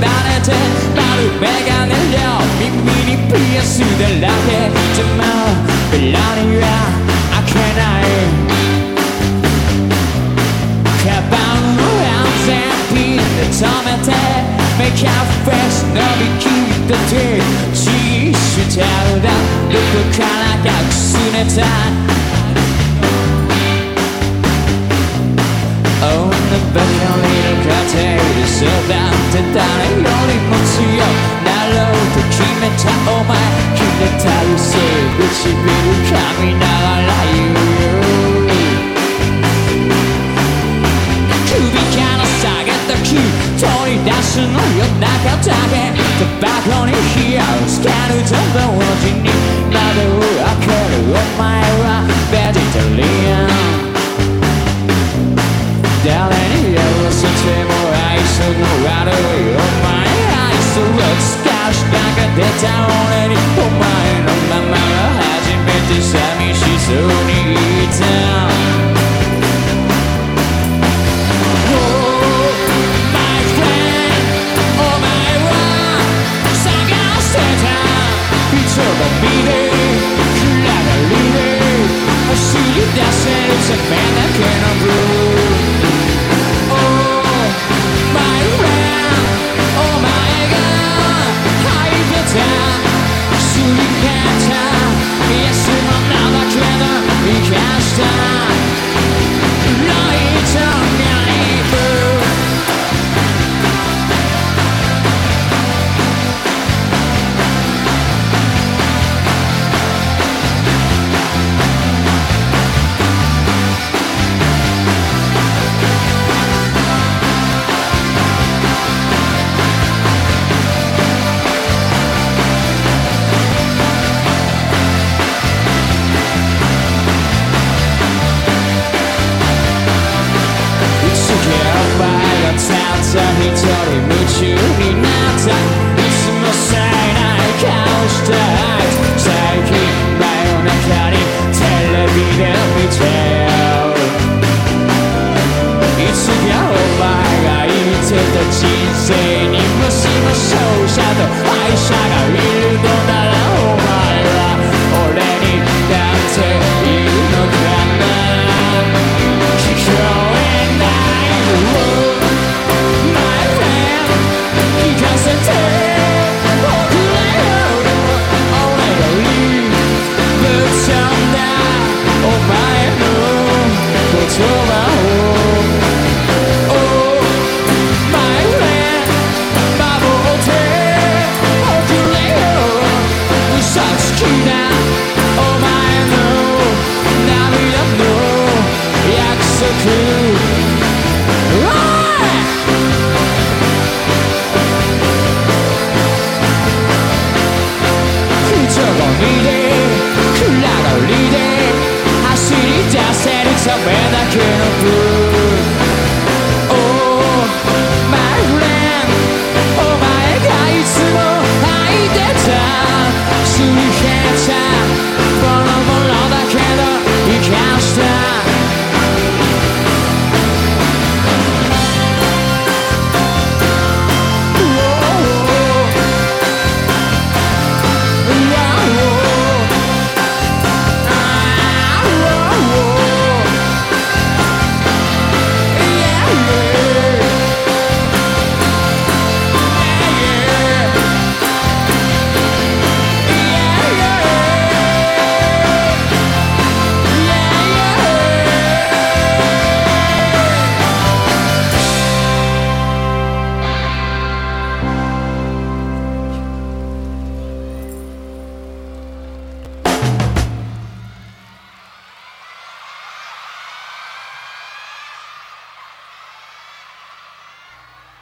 ばれて丸眼鏡よ耳にピアスだらけでもベラには開けないカバンの安全ピンで止めてメイクアップフェス伸びきった手チーシュタウだどこからかくすねた Oh, the bed on back on his heels Can you tell them what you need? Now they will occur to my rock Vegetarian Darling, you will I should know right away Oh my eyes So let's cash back at the town And you put mine on my mind I had to make this me She's so A man, that can ばがたった一人夢中になったいつも冴えない顔したあいつ最近真夜中にテレビで見てよいつかお前が生きてた人生に I can't afford